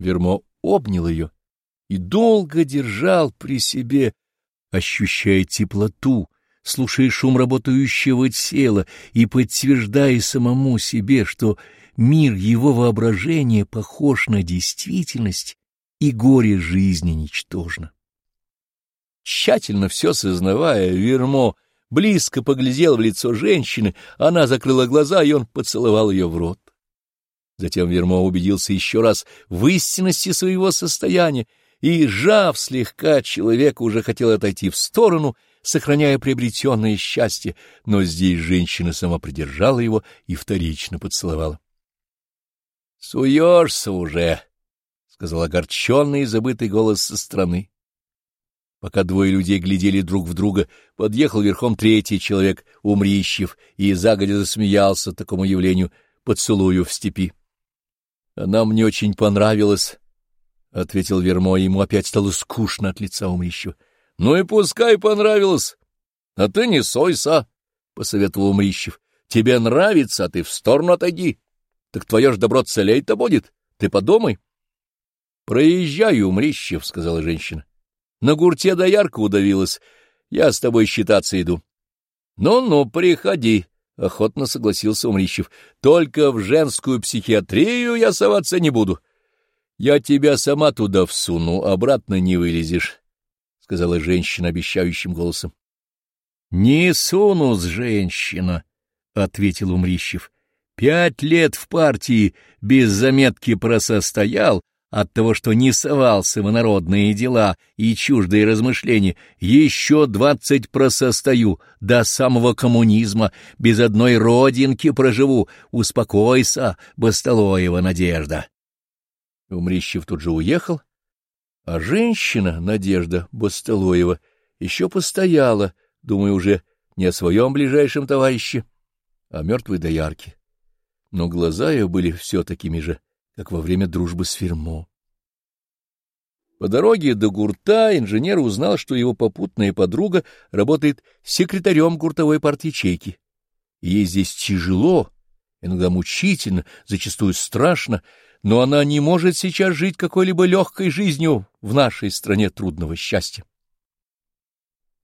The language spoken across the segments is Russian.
Вермо обнял ее и долго держал при себе, ощущая теплоту, слушая шум работающего тела и подтверждая самому себе, что мир его воображения похож на действительность, и горе жизни ничтожно. Тщательно все сознавая, Вермо близко поглядел в лицо женщины, она закрыла глаза, и он поцеловал ее в рот. Затем Вермо убедился еще раз в истинности своего состояния, и, сжав слегка, человека уже хотел отойти в сторону, сохраняя приобретенное счастье, но здесь женщина сама придержала его и вторично поцеловала. — Суешься уже, — сказал огорченный и забытый голос со стороны. Пока двое людей глядели друг в друга, подъехал верхом третий человек, Умрищев, и загодя засмеялся такому явлению поцелую в степи. — Она мне очень понравилась, — ответил Вермо, ему опять стало скучно от лица Умрищева. — Ну и пускай понравилось. — А ты не сойся, — посоветовал Умрищев. — Тебе нравится, а ты в сторону отойди. Так твое ж добро целей-то будет. Ты подумай. — Проезжаю, Умрищев, — сказала женщина. На гурте доярка удавилась. Я с тобой считаться иду. Ну — Ну-ну, приходи, — охотно согласился Умрищев. — Только в женскую психиатрию я соваться не буду. Я тебя сама туда всуну, обратно не вылезешь, — сказала женщина обещающим голосом. — Не сунус, женщина, — ответил Умрищев. — Пять лет в партии без заметки просостоял, от того, что не совался в народные дела и чуждые размышления, еще двадцать просостою, до самого коммунизма, без одной родинки проживу, успокойся, Басталоева надежда. Умрищев тут же уехал, а женщина, Надежда Басталоева, еще постояла, думая уже не о своем ближайшем товарище, а о мертвой доярке. Но глаза ее были все такими же, как во время дружбы с Фермо. По дороге до гурта инженер узнал, что его попутная подруга работает секретарем гуртовой парт-ячейки. Ей здесь тяжело, иногда мучительно, зачастую страшно, но она не может сейчас жить какой-либо легкой жизнью в нашей стране трудного счастья.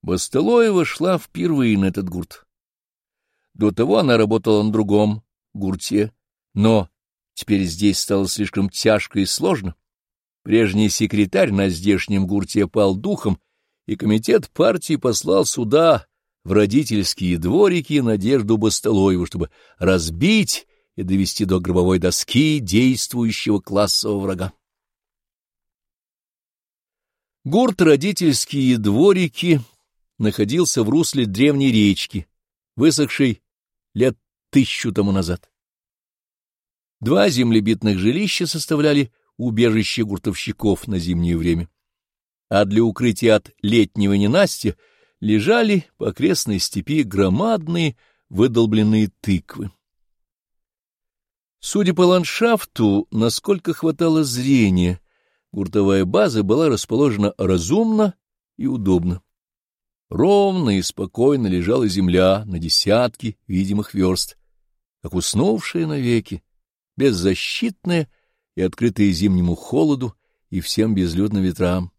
Бастылоева шла впервые на этот гурт. До того она работала на другом гурте, но Теперь здесь стало слишком тяжко и сложно. Прежний секретарь на здешнем гурте пал духом, и комитет партии послал сюда, в родительские дворики, Надежду Бастолоеву, чтобы разбить и довести до гробовой доски действующего классового врага. Гурт «Родительские дворики» находился в русле древней речки, высохшей лет тысячу тому назад. Два землебитных жилища составляли убежище гуртовщиков на зимнее время, а для укрытия от летнего ненастья лежали по окрестной степи громадные выдолбленные тыквы. Судя по ландшафту, насколько хватало зрения, гуртовая база была расположена разумно и удобно. Ровно и спокойно лежала земля на десятки видимых верст, как уснувшая навеки, беззащитная и открытая зимнему холоду и всем безлюдным ветрам.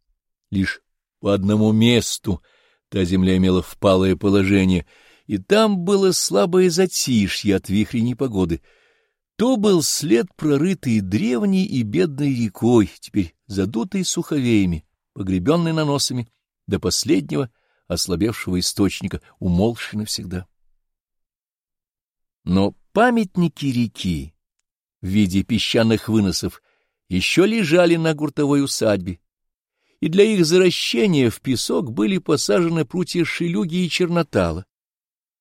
Лишь по одному месту та земля имела впалое положение, и там было слабое затишье от вихрей непогоды. То был след, прорытый древней и бедной рекой, теперь задутой суховеями, погребенной наносами, до последнего ослабевшего источника, умолкший навсегда. Но памятники реки, в виде песчаных выносов еще лежали на гуртовой усадьбе, и для их заращения в песок были посажены прутья шелюги и чернотала,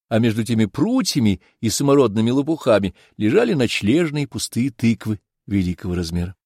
а между теми прутьями и самородными лопухами лежали ночлежные пустые тыквы великого размера.